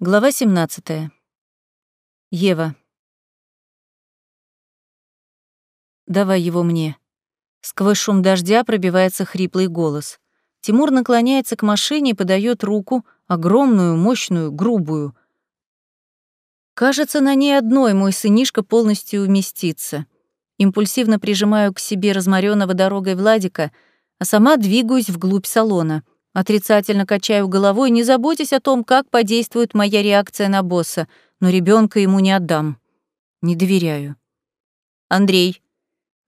Глава 17. Ева. «Давай его мне». Сквозь шум дождя пробивается хриплый голос. Тимур наклоняется к машине и подает руку, огромную, мощную, грубую. Кажется, на ней одной мой сынишка полностью уместится. Импульсивно прижимаю к себе разморенного дорогой Владика, а сама двигаюсь вглубь салона — Отрицательно качаю головой, не заботясь о том, как подействует моя реакция на босса, но ребенка ему не отдам. Не доверяю. Андрей.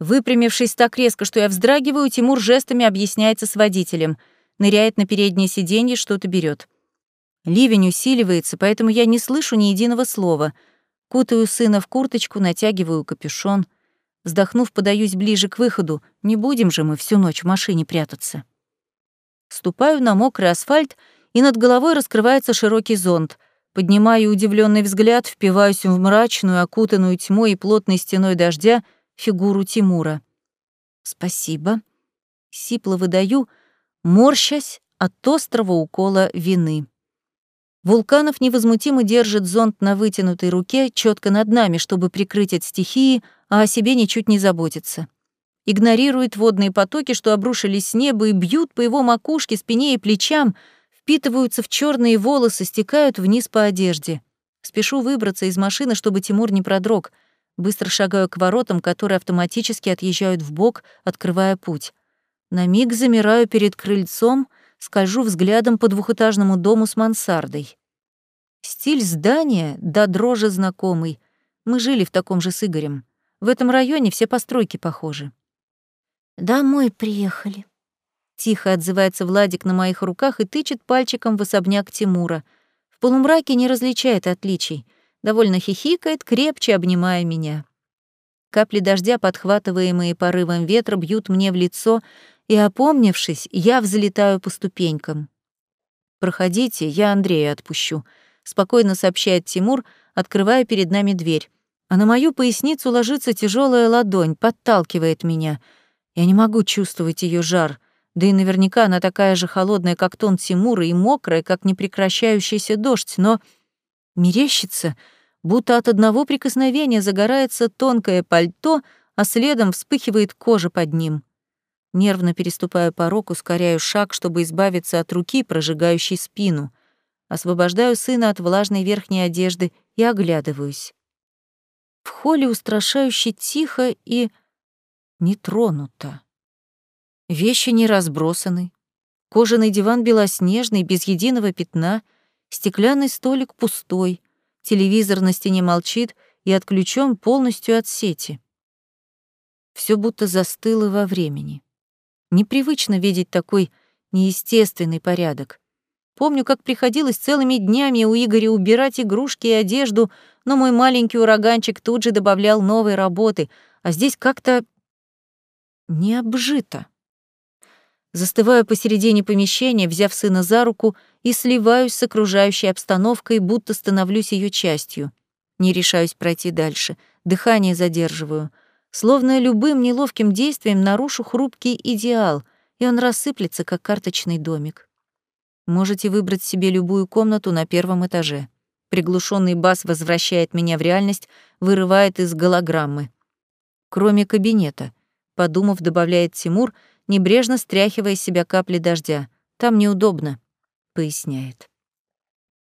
Выпрямившись так резко, что я вздрагиваю, Тимур жестами объясняется с водителем. Ныряет на переднее сиденье, что-то берет. Ливень усиливается, поэтому я не слышу ни единого слова. Кутаю сына в курточку, натягиваю капюшон. Вздохнув, подаюсь ближе к выходу. Не будем же мы всю ночь в машине прятаться. Ступаю на мокрый асфальт, и над головой раскрывается широкий зонт. Поднимаю удивленный взгляд, впиваюсь в мрачную, окутанную тьмой и плотной стеной дождя фигуру Тимура. «Спасибо». Сипло выдаю, морщась от острого укола вины. Вулканов невозмутимо держит зонт на вытянутой руке, четко над нами, чтобы прикрыть от стихии, а о себе ничуть не заботится игнорирует водные потоки, что обрушились с неба и бьют по его макушке, спине и плечам, впитываются в черные волосы, стекают вниз по одежде. Спешу выбраться из машины, чтобы Тимур не продрог. Быстро шагаю к воротам, которые автоматически отъезжают в бок, открывая путь. На миг замираю перед крыльцом, скольжу взглядом по двухэтажному дому с мансардой. Стиль здания до дрожи знакомый. Мы жили в таком же с Игорем. В этом районе все постройки похожи. «Домой приехали». Тихо отзывается Владик на моих руках и тычет пальчиком в особняк Тимура. В полумраке не различает отличий. Довольно хихикает, крепче обнимая меня. Капли дождя, подхватываемые порывом ветра, бьют мне в лицо, и, опомнившись, я взлетаю по ступенькам. «Проходите, я Андрея отпущу», — спокойно сообщает Тимур, открывая перед нами дверь. А на мою поясницу ложится тяжелая ладонь, подталкивает меня — я не могу чувствовать ее жар, да и наверняка она такая же холодная, как тон Тимура, и мокрая, как непрекращающийся дождь, но мерещится, будто от одного прикосновения загорается тонкое пальто, а следом вспыхивает кожа под ним. Нервно переступаю порог, ускоряю шаг, чтобы избавиться от руки, прожигающей спину. Освобождаю сына от влажной верхней одежды и оглядываюсь. В холле устрашающе тихо и не тронута. Вещи не разбросаны. Кожаный диван белоснежный, без единого пятна, стеклянный столик пустой, телевизор на стене молчит и отключен полностью от сети. Все будто застыло во времени. Непривычно видеть такой неестественный порядок. Помню, как приходилось целыми днями у Игоря убирать игрушки и одежду, но мой маленький ураганчик тут же добавлял новые работы, а здесь как-то не обжито. Застываю посередине помещения, взяв сына за руку, и сливаюсь с окружающей обстановкой, будто становлюсь ее частью. Не решаюсь пройти дальше, дыхание задерживаю. Словно любым неловким действием нарушу хрупкий идеал, и он рассыплется, как карточный домик. Можете выбрать себе любую комнату на первом этаже. Приглушенный бас возвращает меня в реальность, вырывает из голограммы. Кроме кабинета — подумав, добавляет Тимур, небрежно стряхивая с себя капли дождя. Там неудобно, поясняет.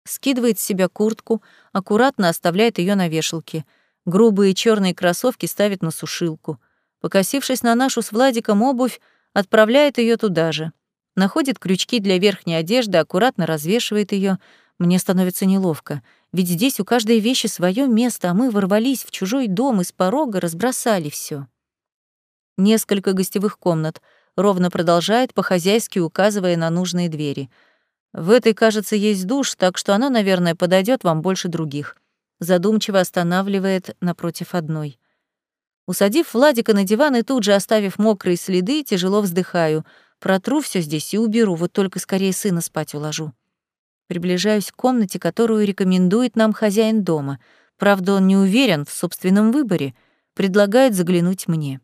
Скидывает с себя куртку, аккуратно оставляет ее на вешалке. Грубые черные кроссовки ставит на сушилку. Покосившись на нашу с Владиком обувь, отправляет ее туда же. Находит крючки для верхней одежды, аккуратно развешивает ее. Мне становится неловко, ведь здесь у каждой вещи свое место, а мы ворвались в чужой дом и с порога разбросали все несколько гостевых комнат, ровно продолжает, по-хозяйски указывая на нужные двери. В этой, кажется, есть душ, так что она, наверное, подойдет вам больше других. Задумчиво останавливает напротив одной. Усадив Владика на диван и тут же оставив мокрые следы, тяжело вздыхаю. Протру все здесь и уберу, вот только скорее сына спать уложу. Приближаюсь к комнате, которую рекомендует нам хозяин дома. Правда, он не уверен в собственном выборе, предлагает заглянуть мне.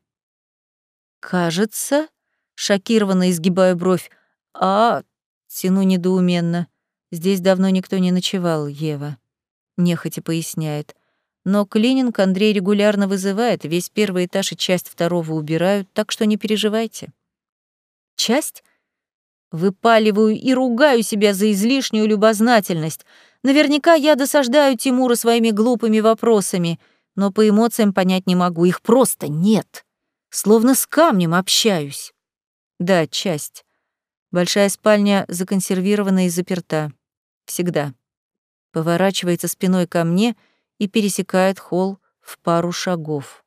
«Кажется...» — шокированно изгибаю бровь. «А...» — тяну недоуменно. Здесь давно никто не ночевал, Ева. Нехотя поясняет. Но клининг Андрей регулярно вызывает, весь первый этаж и часть второго убирают, так что не переживайте. Часть? Выпаливаю и ругаю себя за излишнюю любознательность. Наверняка я досаждаю Тимура своими глупыми вопросами, но по эмоциям понять не могу, их просто нет. Словно с камнем общаюсь. Да, часть. Большая спальня законсервирована и заперта. Всегда. Поворачивается спиной ко мне — и пересекает холл в пару шагов.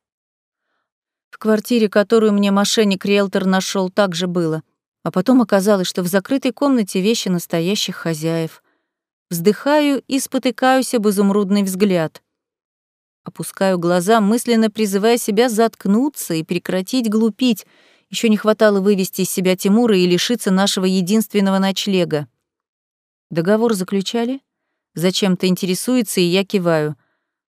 В квартире, которую мне мошенник-риэлтор нашел, так же было. А потом оказалось, что в закрытой комнате вещи настоящих хозяев. Вздыхаю и спотыкаюсь об изумрудный взгляд. Опускаю глаза, мысленно призывая себя заткнуться и прекратить глупить. Еще не хватало вывести из себя Тимура и лишиться нашего единственного ночлега. Договор заключали? Зачем-то интересуется, и я киваю.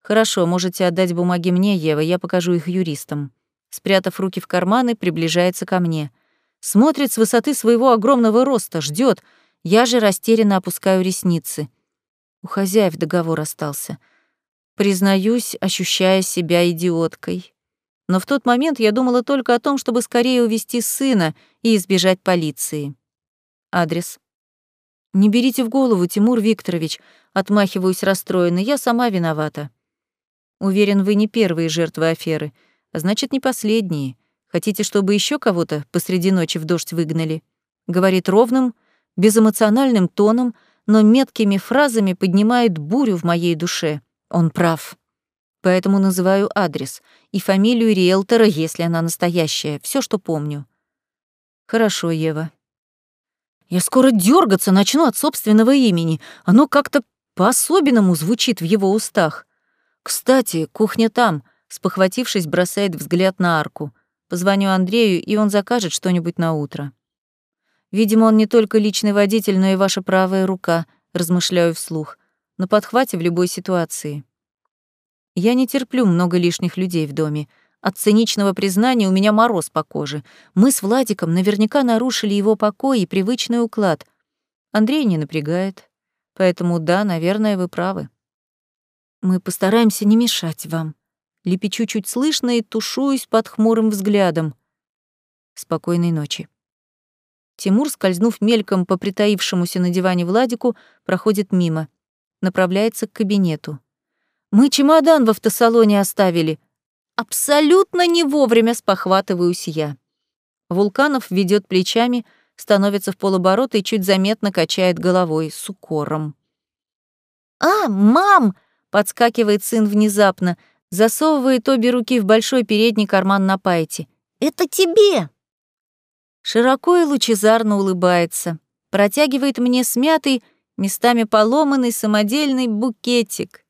«Хорошо, можете отдать бумаги мне, Ева, я покажу их юристам». Спрятав руки в карманы, приближается ко мне. Смотрит с высоты своего огромного роста, ждет. Я же растерянно опускаю ресницы. У хозяев договор остался. Признаюсь, ощущая себя идиоткой. Но в тот момент я думала только о том, чтобы скорее увести сына и избежать полиции. Адрес. «Не берите в голову, Тимур Викторович», — отмахиваюсь расстроенно, — «я сама виновата». Уверен, вы не первые жертвы аферы, а значит, не последние. Хотите, чтобы еще кого-то посреди ночи в дождь выгнали? Говорит ровным, безэмоциональным тоном, но меткими фразами поднимает бурю в моей душе. Он прав. Поэтому называю адрес и фамилию риэлтора, если она настоящая, все, что помню. Хорошо, Ева. Я скоро дергаться начну от собственного имени. Оно как-то по-особенному звучит в его устах. «Кстати, кухня там», — спохватившись, бросает взгляд на арку. Позвоню Андрею, и он закажет что-нибудь на утро. Видимо, он не только личный водитель, но и ваша правая рука, размышляю вслух, на подхвате в любой ситуации. Я не терплю много лишних людей в доме. От циничного признания у меня мороз по коже. Мы с Владиком наверняка нарушили его покой и привычный уклад. Андрей не напрягает. Поэтому да, наверное, вы правы. Мы постараемся не мешать вам. Лепечу чуть слышно и тушуюсь под хмурым взглядом. Спокойной ночи. Тимур, скользнув мельком по притаившемуся на диване Владику, проходит мимо. Направляется к кабинету. «Мы чемодан в автосалоне оставили». Абсолютно не вовремя спохватываюсь я. Вулканов ведет плечами, становится в полоборота и чуть заметно качает головой с укором. «А, мам!» Подскакивает сын внезапно, засовывает обе руки в большой передний карман на пайте. «Это тебе!» Широко и лучезарно улыбается. Протягивает мне смятый, местами поломанный самодельный букетик.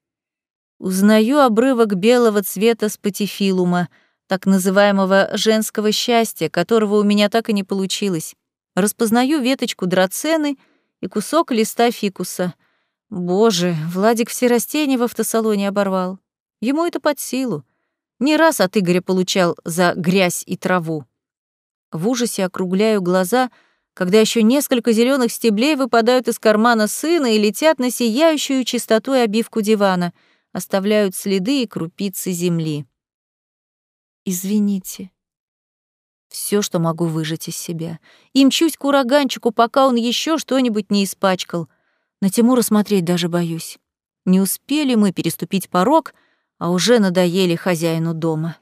Узнаю обрывок белого цвета спатифилума, так называемого женского счастья, которого у меня так и не получилось. Распознаю веточку драцены и кусок листа фикуса — Боже, Владик все растения в автосалоне оборвал. Ему это под силу. Не раз от Игоря получал за грязь и траву. В ужасе округляю глаза, когда еще несколько зеленых стеблей выпадают из кармана сына и летят на сияющую чистотой обивку дивана, оставляют следы и крупицы земли. Извините. Все, что могу выжать из себя. И мчусь к ураганчику, пока он еще что-нибудь не испачкал — на Тимура смотреть даже боюсь. Не успели мы переступить порог, а уже надоели хозяину дома.